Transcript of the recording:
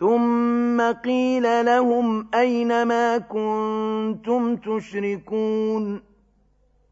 ثم قيل لهم أين ما كنتم تشركون